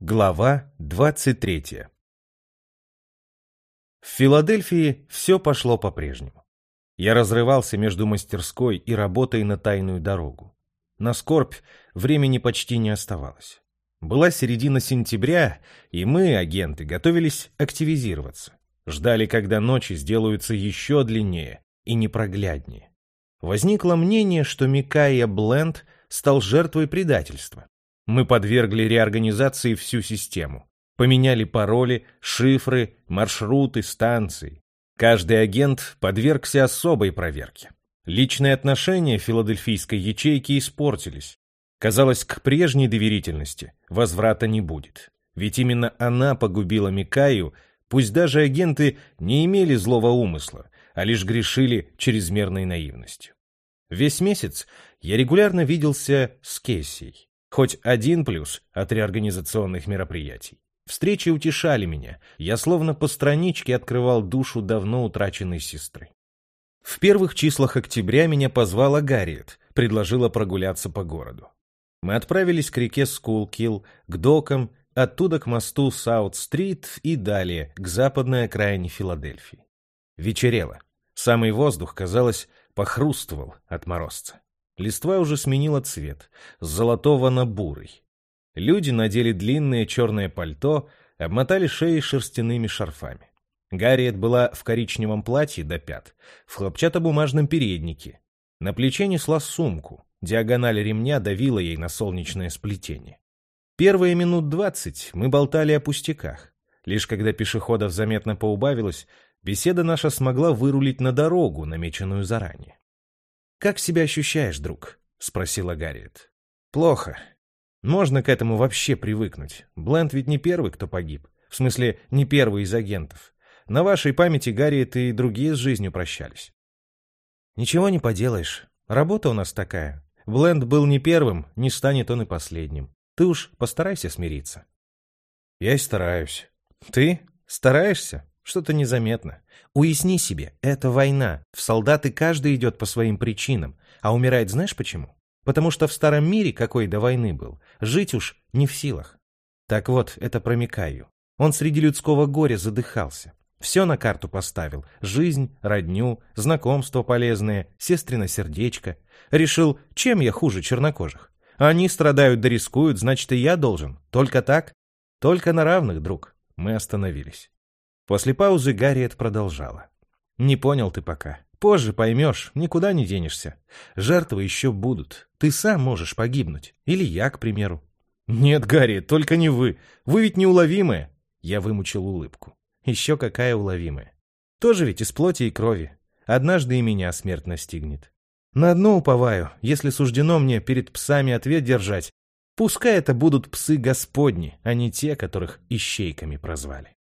Глава 23 В Филадельфии все пошло по-прежнему. Я разрывался между мастерской и работой на тайную дорогу. На скорбь времени почти не оставалось. Была середина сентября, и мы, агенты, готовились активизироваться. Ждали, когда ночи сделаются еще длиннее и непрогляднее. Возникло мнение, что Микайя Бленд стал жертвой предательства. Мы подвергли реорганизации всю систему. Поменяли пароли, шифры, маршруты, станции. Каждый агент подвергся особой проверке. Личные отношения филадельфийской ячейки испортились. Казалось, к прежней доверительности возврата не будет. Ведь именно она погубила Микаю, пусть даже агенты не имели злого умысла, а лишь грешили чрезмерной наивностью. Весь месяц я регулярно виделся с Кейсией. Хоть один плюс от реорганизационных мероприятий. Встречи утешали меня. Я словно по страничке открывал душу давно утраченной сестры. В первых числах октября меня позвала Гарриет, предложила прогуляться по городу. Мы отправились к реке Скулкилл, к докам, оттуда к мосту Саут-стрит и далее, к западной окраине Филадельфии. Вечерело. Самый воздух, казалось, похрустывал от морозца. Листва уже сменила цвет, с золотого на бурый. Люди надели длинное черное пальто, обмотали шеи шерстяными шарфами. Гарриет была в коричневом платье до пят, в хлопчатобумажном переднике. На плече несла сумку, диагональ ремня давила ей на солнечное сплетение. Первые минут двадцать мы болтали о пустяках. Лишь когда пешеходов заметно поубавилось, беседа наша смогла вырулить на дорогу, намеченную заранее. «Как себя ощущаешь, друг?» — спросила Гарриет. «Плохо. Можно к этому вообще привыкнуть. Бленд ведь не первый, кто погиб. В смысле, не первый из агентов. На вашей памяти Гарриет и другие с жизнью прощались». «Ничего не поделаешь. Работа у нас такая. Бленд был не первым, не станет он и последним. Ты уж постарайся смириться». «Я и стараюсь». «Ты? Стараешься? Что-то незаметно. Уясни себе, это война. В солдаты каждый идет по своим причинам. А умирает знаешь почему? Потому что в старом мире, какой до войны был, жить уж не в силах. Так вот, это про Микаю. Он среди людского горя задыхался. Все на карту поставил. Жизнь, родню, знакомство полезное, сестрино сердечко. Решил, чем я хуже чернокожих? Они страдают да рискуют, значит и я должен. Только так? Только на равных, друг. Мы остановились. После паузы Гарриет продолжала. «Не понял ты пока. Позже поймешь, никуда не денешься. Жертвы еще будут. Ты сам можешь погибнуть. Или я, к примеру». «Нет, Гарри, только не вы. Вы ведь неуловимые». Я вымучил улыбку. «Еще какая уловимая. Тоже ведь из плоти и крови. Однажды и меня смерть настигнет. На одно уповаю, если суждено мне перед псами ответ держать, пускай это будут псы Господни, а не те, которых ищейками прозвали».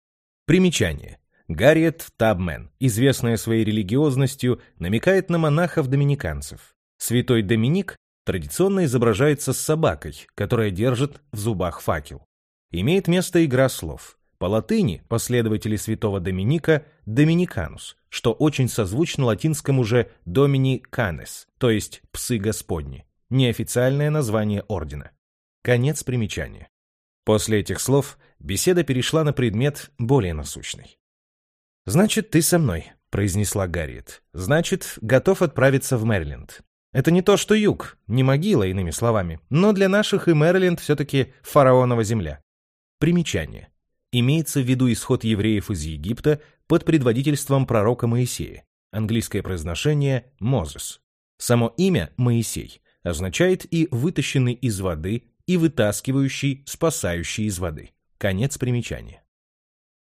Примечание. Гарриет Табмен, известная своей религиозностью, намекает на монахов-доминиканцев. Святой Доминик традиционно изображается с собакой, которая держит в зубах факел. Имеет место игра слов. По латыни последователи святого Доминика – Доминиканус, что очень созвучно латинскому же Домини Канес, то есть «псы Господни», неофициальное название ордена. Конец примечания. После этих слов беседа перешла на предмет более насущный. «Значит, ты со мной», — произнесла Гарриет. «Значит, готов отправиться в Мэриленд. Это не то, что юг, не могила, иными словами, но для наших и Мэриленд все-таки фараонова земля». Примечание. Имеется в виду исход евреев из Египта под предводительством пророка Моисея. Английское произношение «Мозес». Само имя «Моисей» означает и вытащенный из воды, и вытаскивающий, спасающий из воды. Конец примечания.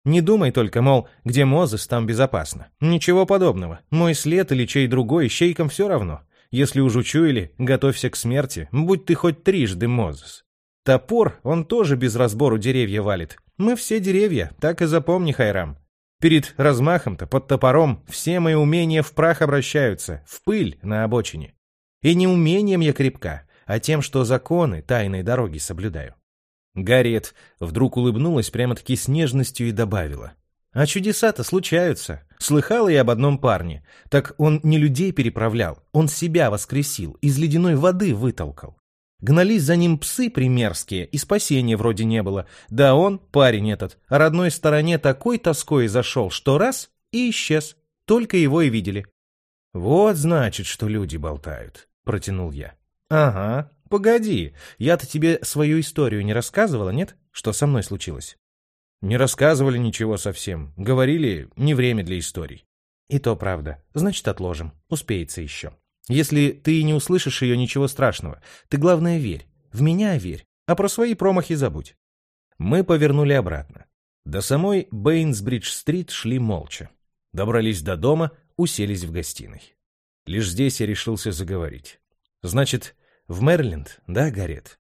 Не думай только, мол, где Мозес, там безопасно. Ничего подобного. Мой след или чей другой, щейкам все равно. Если уж учуяли, готовься к смерти, будь ты хоть трижды Мозес. Топор, он тоже без разбору деревья валит. Мы все деревья, так и запомни, Хайрам. Перед размахом-то под топором все мои умения в прах обращаются, в пыль на обочине. И не умением я крепка, а тем, что законы тайной дороги соблюдаю. Гарриет вдруг улыбнулась прямо-таки с нежностью и добавила. «А чудеса-то случаются. Слыхала я об одном парне. Так он не людей переправлял, он себя воскресил, из ледяной воды вытолкал. Гнались за ним псы примерские, и спасения вроде не было. Да он, парень этот, о родной стороне такой тоской зашел, что раз — и исчез. Только его и видели. «Вот значит, что люди болтают», — протянул я. «Ага, погоди, я-то тебе свою историю не рассказывала, нет? Что со мной случилось?» «Не рассказывали ничего совсем. Говорили, не время для историй». «И то правда. Значит, отложим. Успеется еще. Если ты не услышишь ее, ничего страшного. Ты, главное, верь. В меня верь. А про свои промахи забудь». Мы повернули обратно. До самой Бейнсбридж-стрит шли молча. Добрались до дома, уселись в гостиной. Лишь здесь я решился заговорить. «Значит, в Мэриленд, да, Гарет?»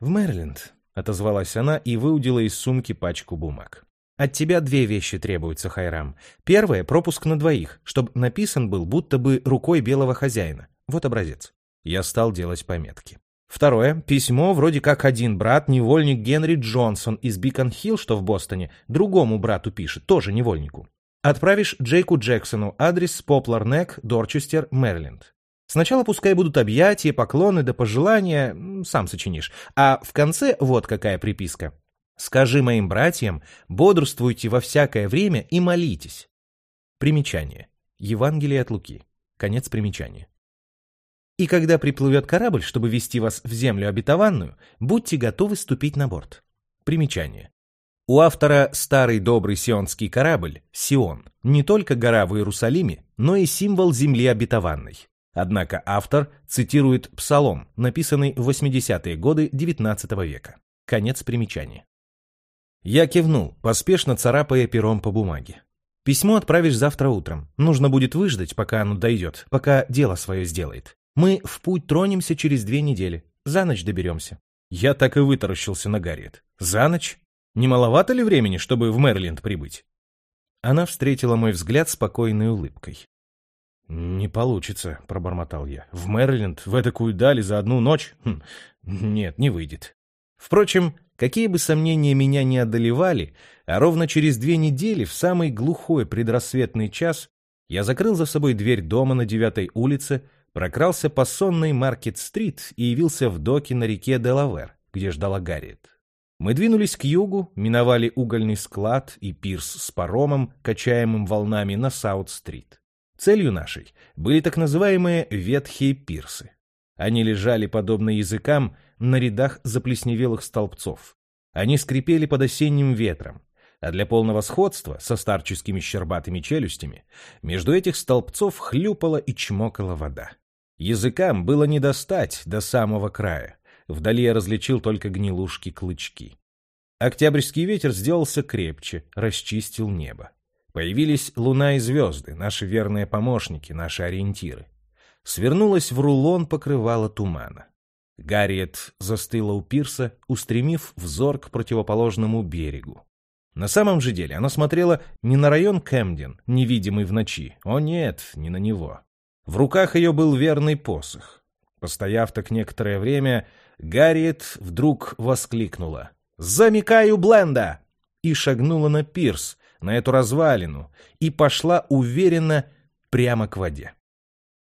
«В Мэриленд», — отозвалась она и выудила из сумки пачку бумаг. «От тебя две вещи требуются, Хайрам. Первое — пропуск на двоих, чтобы написан был будто бы рукой белого хозяина. Вот образец». Я стал делать пометки. Второе. Письмо вроде как один брат, невольник Генри Джонсон из Бикон-Хилл, что в Бостоне, другому брату пишет, тоже невольнику. Отправишь Джейку Джексону адрес Поплар Нек, Дорчестер, Мэриленд. Сначала пускай будут объятия, поклоны да пожелания, сам сочинишь. А в конце вот какая приписка. Скажи моим братьям, бодрствуйте во всякое время и молитесь. Примечание. Евангелие от Луки. Конец примечания. И когда приплывет корабль, чтобы вести вас в землю обетованную, будьте готовы ступить на борт. Примечание. У автора старый добрый сионский корабль, Сион, не только гора в Иерусалиме, но и символ земли обетованной. Однако автор цитирует Псалом, написанный в 80-е годы XIX века. Конец примечания. Я кивнул, поспешно царапая пером по бумаге. Письмо отправишь завтра утром. Нужно будет выждать, пока оно дойдет, пока дело свое сделает. Мы в путь тронемся через две недели. За ночь доберемся. Я так и вытаращился на Гарриет. За ночь? Не маловато ли времени, чтобы в Мэриленд прибыть? Она встретила мой взгляд спокойной улыбкой. «Не получится», — пробормотал я. «В Мэриленд, в этакую дали за одну ночь? Хм, нет, не выйдет». Впрочем, какие бы сомнения меня не одолевали, а ровно через две недели, в самый глухой предрассветный час, я закрыл за собой дверь дома на девятой улице, прокрался по сонной Маркет-стрит и явился в доке на реке Делавер, где ждала Гарриет. Мы двинулись к югу, миновали угольный склад и пирс с паромом, качаемым волнами на Саут-стрит. Целью нашей были так называемые ветхие пирсы. Они лежали, подобно языкам, на рядах заплесневелых столбцов. Они скрипели под осенним ветром, а для полного сходства со старческими щербатыми челюстями между этих столбцов хлюпала и чмокала вода. Языкам было не достать до самого края, Вдали я различил только гнилушки-клычки. Октябрьский ветер сделался крепче, расчистил небо. Появились луна и звезды, наши верные помощники, наши ориентиры. Свернулась в рулон покрывала тумана. Гарриет застыла у пирса, устремив взор к противоположному берегу. На самом же деле она смотрела не на район Кэмден, невидимый в ночи. О нет, не на него. В руках ее был верный посох. Постояв так некоторое время, Гарриет вдруг воскликнула. «Замикаю Бленда!» и шагнула на пирс, на эту развалину, и пошла уверенно прямо к воде.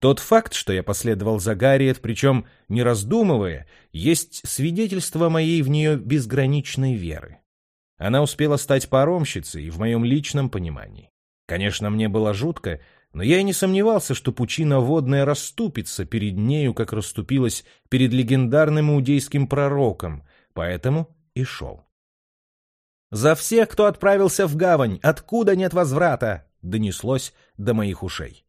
Тот факт, что я последовал за Гарриет, причем не раздумывая, есть свидетельство моей в нее безграничной веры. Она успела стать паромщицей в моем личном понимании. Конечно, мне было жутко, но я и не сомневался, что пучина водная расступится перед нею, как расступилась перед легендарным иудейским пророком, поэтому и шел. «За всех, кто отправился в гавань, откуда нет возврата!» — донеслось до моих ушей.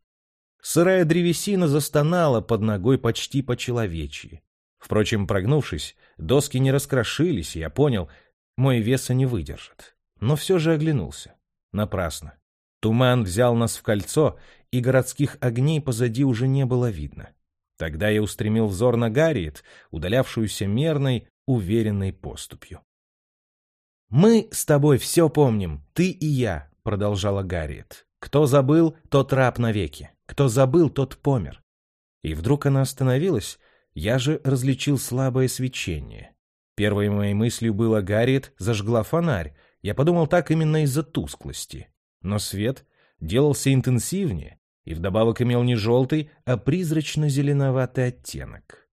Сырая древесина застонала под ногой почти по-человечьи. Впрочем, прогнувшись, доски не раскрошились, и я понял, мой веса не выдержит. Но все же оглянулся. Напрасно. Туман взял нас в кольцо, и городских огней позади уже не было видно. Тогда я устремил взор на Гарриет, удалявшуюся мерной, уверенной поступью. «Мы с тобой все помним, ты и я», — продолжала Гарриет. «Кто забыл, тот раб навеки. Кто забыл, тот помер». И вдруг она остановилась, я же различил слабое свечение. Первой моей мыслью было Гарриет зажгла фонарь. Я подумал так именно из-за тусклости. Но свет делался интенсивнее и вдобавок имел не желтый, а призрачно-зеленоватый оттенок.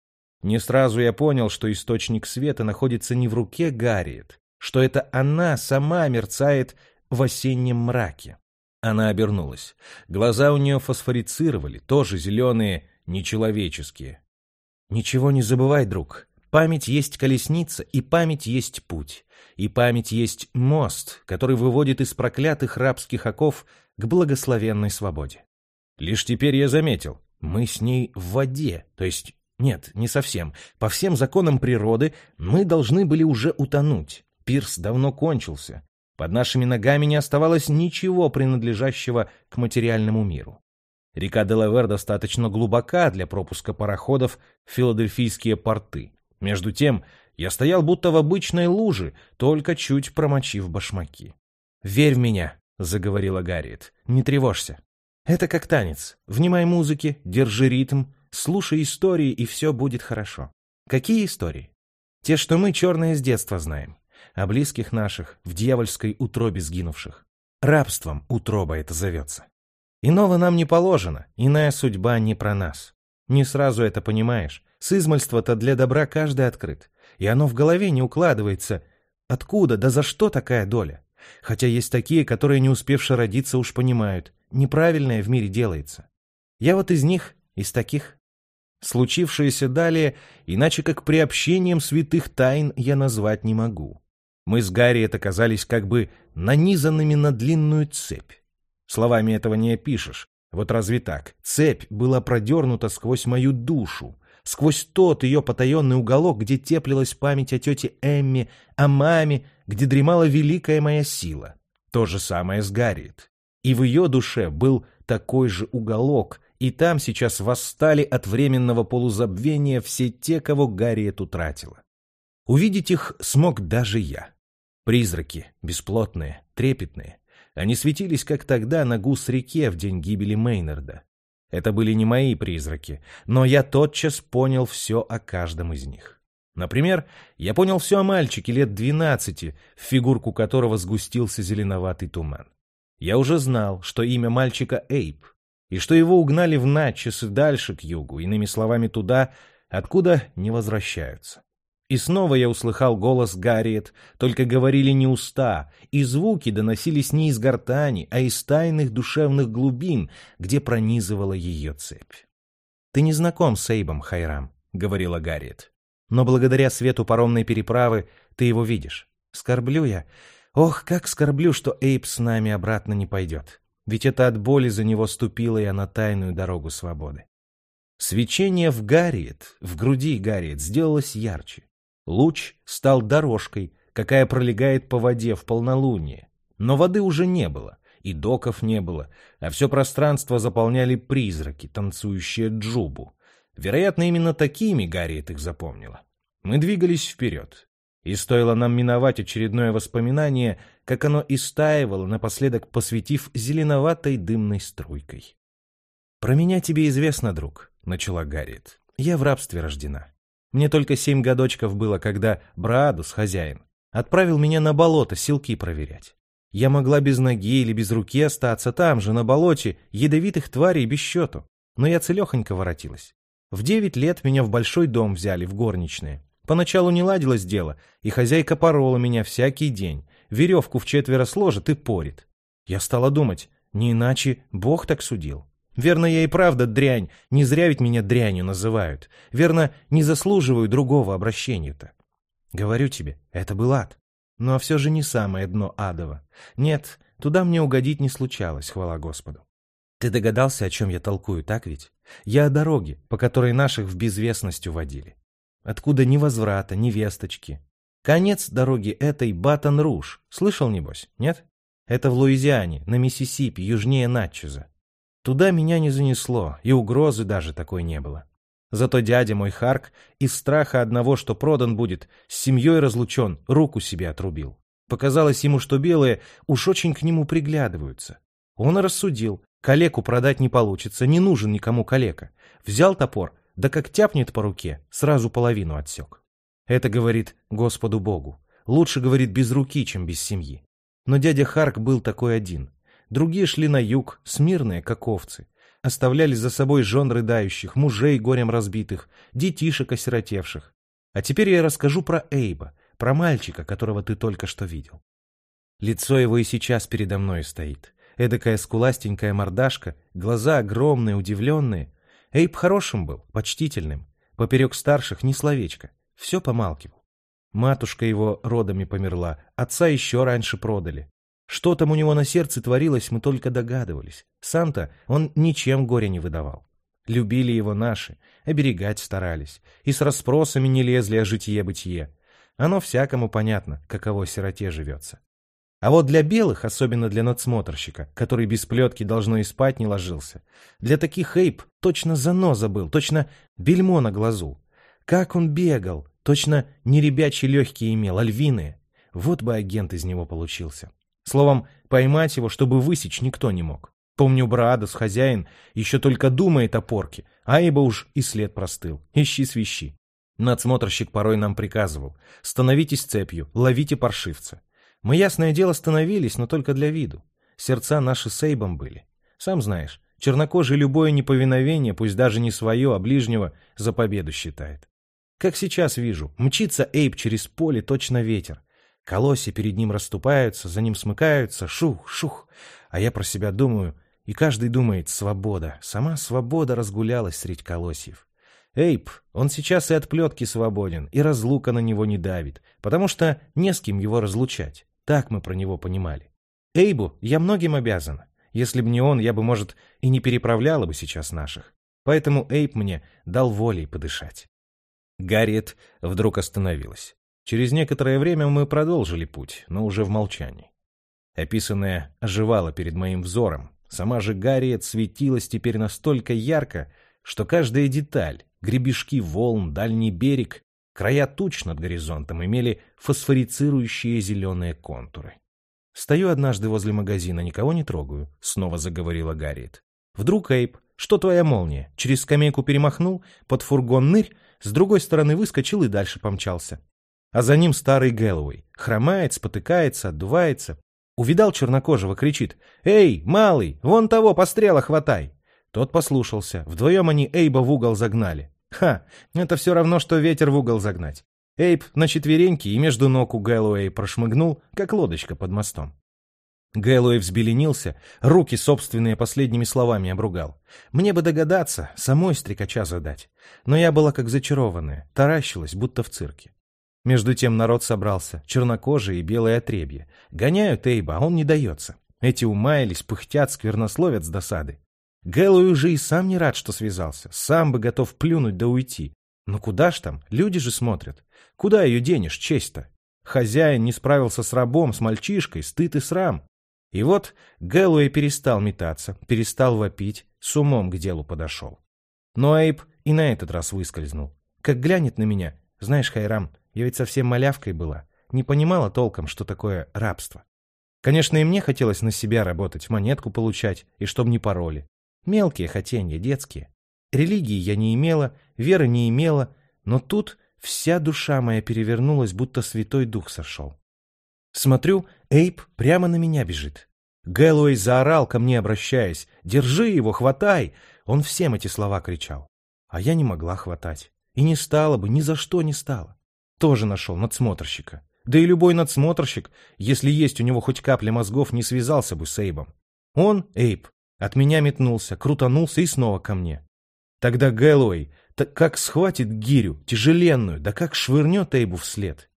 Не сразу я понял, что источник света находится не в руке Гарриет, что это она сама мерцает в осеннем мраке. Она обернулась. Глаза у нее фосфорицировали, тоже зеленые, нечеловеческие. «Ничего не забывай, друг. Память есть колесница, и память есть путь. И память есть мост, который выводит из проклятых рабских оков к благословенной свободе. Лишь теперь я заметил, мы с ней в воде, то есть нет, не совсем. По всем законам природы мы должны были уже утонуть. Пирс давно кончился. Под нашими ногами не оставалось ничего принадлежащего к материальному миру. Река Делавер достаточно глубока для пропуска пароходов в филадельфийские порты. Между тем, я стоял будто в обычной луже, только чуть промочив башмаки. «Верь в меня», — заговорила Гарриет, — «не тревожься. Это как танец. Внимай музыке, держи ритм, слушай истории, и все будет хорошо. Какие истории? Те, что мы, черные, с детства знаем. О близких наших, в дьявольской утробе сгинувших. Рабством утроба это зовется. Иного нам не положено, иная судьба не про нас. Не сразу это понимаешь. С измальства-то для добра каждый открыт. И оно в голове не укладывается. Откуда, да за что такая доля? Хотя есть такие, которые, не успевши родиться, уж понимают. Неправильное в мире делается. Я вот из них, из таких. Случившееся далее, иначе как приобщением святых тайн я назвать не могу. Мы с Гарриет оказались как бы нанизанными на длинную цепь. Словами этого не опишешь. Вот разве так? Цепь была продернута сквозь мою душу, сквозь тот ее потаенный уголок, где теплилась память о тете Эмме, о маме, где дремала великая моя сила. То же самое с Гарриет. И в ее душе был такой же уголок, и там сейчас восстали от временного полузабвения все те, кого Гарриет утратила. Увидеть их смог даже я. Призраки, бесплотные, трепетные. Они светились, как тогда, на гус-реке в день гибели Мейнарда. Это были не мои призраки, но я тотчас понял все о каждом из них. Например, я понял все о мальчике лет двенадцати, в фигурку которого сгустился зеленоватый туман. Я уже знал, что имя мальчика Эйп, и что его угнали в Натчес и дальше к югу, иными словами туда, откуда не возвращаются. И снова я услыхал голос Гарриет, только говорили не уста, и звуки доносились не из гортани, а из тайных душевных глубин, где пронизывала ее цепь. «Ты не знаком с Эйбом, Хайрам», — говорила Гарриет. «Но благодаря свету паромной переправы ты его видишь. Скорблю я. Ох, как скорблю, что Эйб с нами обратно не пойдет. Ведь это от боли за него ступила я на тайную дорогу свободы». Свечение в Гарриет, в груди Гарриет, сделалось ярче. Луч стал дорожкой, какая пролегает по воде в полнолуние. Но воды уже не было, и доков не было, а все пространство заполняли призраки, танцующие джубу. Вероятно, именно такими Гарриет их запомнила. Мы двигались вперед. И стоило нам миновать очередное воспоминание, как оно истаивало, напоследок посветив зеленоватой дымной струйкой. «Про меня тебе известно, друг», — начала Гарриет. «Я в рабстве рождена. Мне только семь годочков было, когда Браадус, хозяин, отправил меня на болото силки проверять. Я могла без ноги или без руки остаться там же, на болоте, ядовитых тварей без счету. Но я целехонько воротилась. В девять лет меня в большой дом взяли, в горничные. Поначалу не ладилось дело, и хозяйка порола меня всякий день. Веревку в четверо сложит и порит. Я стала думать, не иначе Бог так судил. Верно, я и правда дрянь, не зря ведь меня дрянью называют. Верно, не заслуживаю другого обращения-то. Говорю тебе, это был ад. Но все же не самое дно адово. Нет, туда мне угодить не случалось, хвала Господу. Ты догадался, о чем я толкую, так ведь? Я о дороге, по которой наших в безвестность уводили. Откуда ни возврата, ни весточки. Конец дороги этой Батон-Руж. Слышал, небось, нет? Это в Луизиане, на Миссисипи, южнее Натчеза. Туда меня не занесло, и угрозы даже такой не было. Зато дядя мой Харк из страха одного, что продан будет, с семьей разлучен, руку себе отрубил. Показалось ему, что белые уж очень к нему приглядываются. Он рассудил, калеку продать не получится, не нужен никому калека. Взял топор, да как тяпнет по руке, сразу половину отсек. Это говорит Господу Богу. Лучше, говорит, без руки, чем без семьи. Но дядя Харк был такой один. Другие шли на юг, смирные, как овцы. оставляли за собой жен рыдающих, мужей горем разбитых, детишек осиротевших. А теперь я расскажу про Эйба, про мальчика, которого ты только что видел. Лицо его и сейчас передо мной стоит. Эдакая скуластенькая мордашка, глаза огромные, удивленные. Эйб хорошим был, почтительным. Поперек старших ни словечко. Все помалкивал. Матушка его родами померла, отца еще раньше продали. Что там у него на сердце творилось, мы только догадывались. Сам-то он ничем горя не выдавал. Любили его наши, оберегать старались. И с расспросами не лезли о житье-бытие. Оно всякому понятно, каково сироте живется. А вот для белых, особенно для надсмотрщика, который без плетки должно и спать не ложился, для таких Эйп точно заноза был, точно бельмо на глазу. Как он бегал, точно не ребячьи легкие имел, а львиные. Вот бы агент из него получился. Словом, поймать его, чтобы высечь, никто не мог. Помню, Браадос, хозяин, еще только думает о порке, а ибо уж и след простыл. Ищи свищи. Надсмотрщик порой нам приказывал. Становитесь цепью, ловите паршивца. Мы, ясное дело, становились, но только для виду. Сердца наши с Эйбом были. Сам знаешь, чернокожий любое неповиновение, пусть даже не свое, а ближнего, за победу считает. Как сейчас вижу, мчится Эйб через поле точно ветер. Колосья перед ним расступаются, за ним смыкаются, шух, шух. А я про себя думаю, и каждый думает, свобода. Сама свобода разгулялась средь колосьев. Эйп, он сейчас и от плетки свободен, и разлука на него не давит, потому что не с кем его разлучать. Так мы про него понимали. Эйбу я многим обязан. Если б не он, я бы, может, и не переправляла бы сейчас наших. Поэтому Эйп мне дал волей подышать. Гарриет вдруг остановилась. Через некоторое время мы продолжили путь, но уже в молчании. Описанное оживало перед моим взором. Сама же Гарриет светилась теперь настолько ярко, что каждая деталь, гребешки волн, дальний берег, Края туч над горизонтом имели фосфорицирующие зеленые контуры. «Стою однажды возле магазина, никого не трогаю», — снова заговорила Гарриет. «Вдруг, Эйп, что твоя молния? Через скамейку перемахнул, под фургон нырь, с другой стороны выскочил и дальше помчался. А за ним старый Гэллоуэй. Хромает, спотыкается, отдувается. Увидал чернокожего, кричит «Эй, малый, вон того пострела хватай!» Тот послушался. Вдвоем они Эйба в угол загнали. Ха, это все равно, что ветер в угол загнать. Эйп на четвереньки и между ног у Гэллоуэй прошмыгнул, как лодочка под мостом. Гэллоуэй взбеленился, руки собственные последними словами обругал. Мне бы догадаться, самой стрекача задать. Но я была как зачарованная, таращилась, будто в цирке. Между тем народ собрался, чернокожие и белые отребья. Гоняют Эйба, а он не дается. Эти умаялись, пыхтят, сквернословят с досады. Гэллоуи уже и сам не рад, что связался. Сам бы готов плюнуть да уйти. Но куда ж там? Люди же смотрят. Куда ее денешь, честь-то? Хозяин не справился с рабом, с мальчишкой, стыд и срам. И вот Гэллоуэй перестал метаться, перестал вопить, с умом к делу подошел. Но Эйб и на этот раз выскользнул. Как глянет на меня, знаешь, Хайрам, я ведь совсем малявкой была, не понимала толком, что такое рабство. Конечно, и мне хотелось на себя работать, монетку получать, и чтоб не пароли. Мелкие хотенья, детские. Религии я не имела, веры не имела, но тут вся душа моя перевернулась, будто Святой Дух сошел. Смотрю, Эйп прямо на меня бежит. Гэллоуэй заорал ко мне, обращаясь. «Держи его, хватай!» Он всем эти слова кричал. А я не могла хватать. И не стала бы, ни за что не стала. Тоже нашел надсмотрщика. Да и любой надсмотрщик, если есть у него хоть капля мозгов, не связался бы с Эйбом. Он, Эйб, от меня метнулся, крутанулся и снова ко мне. Тогда Гэллоуэй так как схватит гирю, тяжеленную, да как швырнет Эйбу вслед.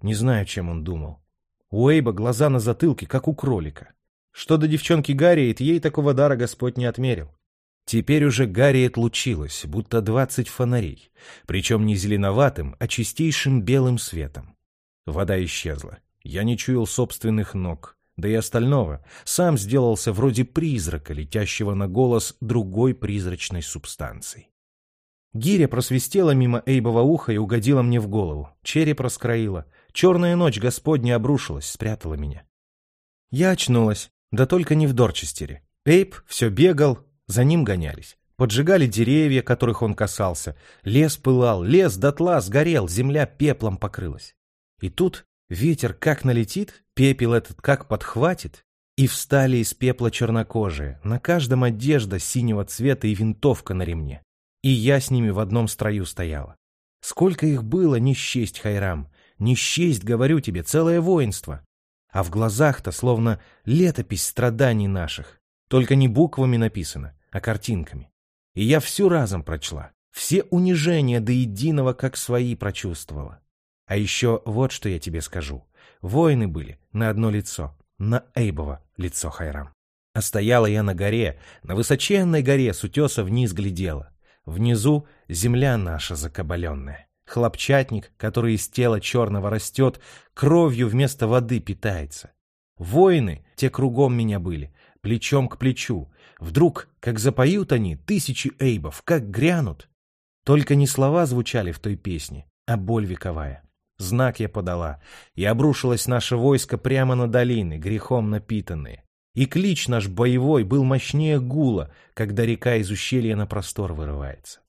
Не знаю, чем он думал. У Эйба глаза на затылке, как у кролика. Что до девчонки Гарриет, ей такого дара Господь не отмерил. Теперь уже Гарриет лучилась, будто двадцать фонарей, причем не зеленоватым, а чистейшим белым светом. Вода исчезла. Я не чуял собственных ног, да и остального, сам сделался вроде призрака, летящего на голос другой призрачной субстанции. Гиря просвистела мимо Эйбова уха и угодила мне в голову. Череп раскроила. Черная ночь Господня обрушилась, спрятала меня. Я очнулась, да только не в Дорчестере. Эйб все бегал, за ним гонялись. Поджигали деревья, которых он касался. Лес пылал, лес дотла сгорел, земля пеплом покрылась. И тут Ветер как налетит, пепел этот как подхватит. И встали из пепла чернокожие, на каждом одежда синего цвета и винтовка на ремне. И я с ними в одном строю стояла. Сколько их было, не счесть, Хайрам. Не счесть, говорю тебе, целое воинство. А в глазах-то словно летопись страданий наших. Только не буквами написано, а картинками. И я всю разом прочла. Все унижения до единого, как свои, прочувствовала. А еще вот что я тебе скажу. Воины были на одно лицо, на Эйбово лицо Хайрам. А стояла я на горе, на высоченной горе с утеса вниз глядела. Внизу земля наша закабаленная. Хлопчатник, который из тела черного растет, кровью вместо воды питается. Воины, те кругом меня были, плечом к плечу. Вдруг, как запоют они, тысячи эйбов, как грянут. Только не слова звучали в той песне, а боль вековая. Знак я подала, и обрушилось наше войско прямо на долины, грехом напитанные. И клич наш боевой был мощнее гула, когда река из ущелья на простор вырывается.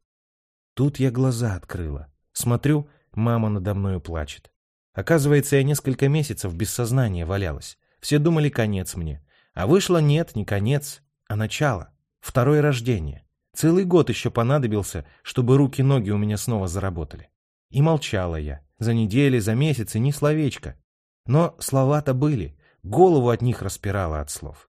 Тут я глаза открыла. Смотрю, мама надо мною плачет. Оказывается, я несколько месяцев без сознания валялась. Все думали, конец мне. А вышло нет, не конец, а начало. Второе рождение. Целый год еще понадобился, чтобы руки-ноги у меня снова заработали. И молчала я. За недели, за месяцы ни словечко. Но слова-то были. Голову от них распирала от слов.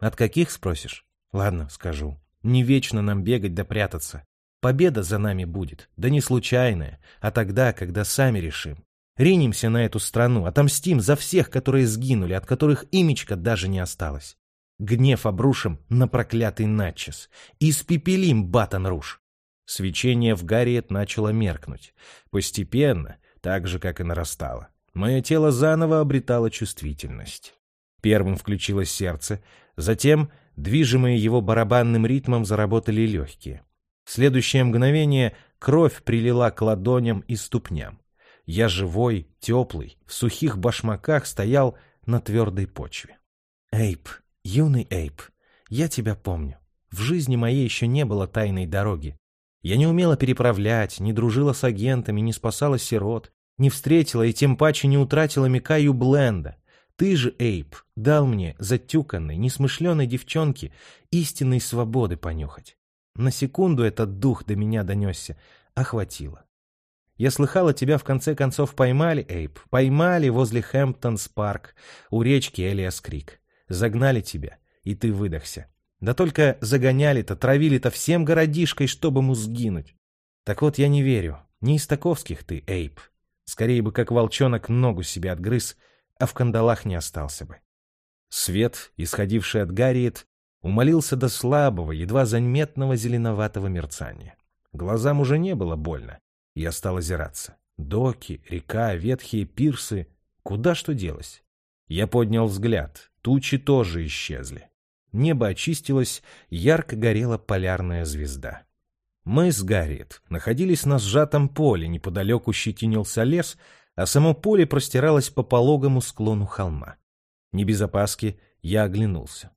От каких, спросишь? Ладно, скажу. Не вечно нам бегать да прятаться. Победа за нами будет, да не случайная, а тогда, когда сами решим. Ринемся на эту страну, отомстим за всех, которые сгинули, от которых имечка даже не осталось. Гнев обрушим на проклятый Натчес. Испепелим Батон-Руш. Свечение в Гарриет начало меркнуть. Постепенно, так же, как и нарастало. Мое тело заново обретало чувствительность. Первым включилось сердце, затем, движимые его барабанным ритмом, заработали легкие. В следующее мгновение кровь прилила к ладоням и ступням. Я живой, теплый, в сухих башмаках стоял на твердой почве. Эйп, юный Эйп, я тебя помню. В жизни моей еще не было тайной дороги. Я не умела переправлять, не дружила с агентами, не спасала сирот, не встретила и тем паче не утратила Микаю Бленда. Ты же, Эйп, дал мне, затюканной, несмышленой девчонке, истинной свободы понюхать. На секунду этот дух до меня донесся, охватило. Я слыхала, тебя в конце концов поймали, Эйп, поймали возле Хэмптонс-парк, у речки Элиас Крик. Загнали тебя, и ты выдохся. Да только загоняли-то, травили-то всем городишкой, чтобы ему сгинуть. Так вот, я не верю. Не из таковских ты, Эйп. Скорее бы, как волчонок, ногу себе отгрыз, а в кандалах не остался бы. Свет, исходивший от Гарриет, умолился до слабого, едва заметного зеленоватого мерцания. Глазам уже не было больно. Я стал озираться. Доки, река, ветхие пирсы. Куда что делось? Я поднял взгляд. Тучи тоже исчезли небо очистилось, ярко горела полярная звезда. Мы с Гарриет находились на сжатом поле, неподалеку щетинился лес, а само поле простиралось по пологому склону холма. Не без опаски я оглянулся.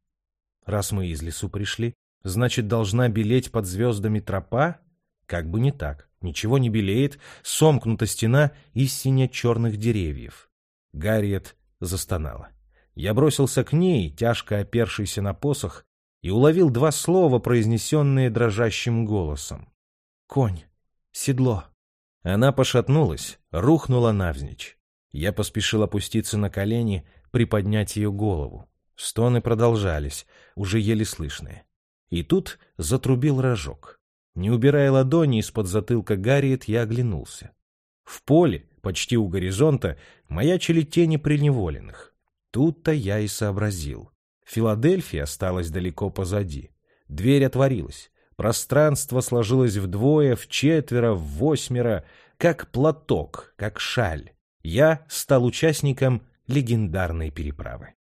Раз мы из лесу пришли, значит, должна белеть под звездами тропа? Как бы не так. Ничего не белеет, сомкнута стена из сине-черных деревьев. Гарриет застонала. Я бросился к ней, тяжко опершийся на посох, и уловил два слова, произнесенные дрожащим голосом. «Конь! Седло!» Она пошатнулась, рухнула навзничь. Я поспешил опуститься на колени, приподнять ее голову. Стоны продолжались, уже еле слышные. И тут затрубил рожок. Не убирая ладони из-под затылка Гарриет, я оглянулся. В поле, почти у горизонта, маячили тени преневоленных. Тут-то я и сообразил. Филадельфия осталась далеко позади. Дверь отворилась. Пространство сложилось вдвое, в четверо, в восьмеро, как платок, как шаль. Я стал участником легендарной переправы.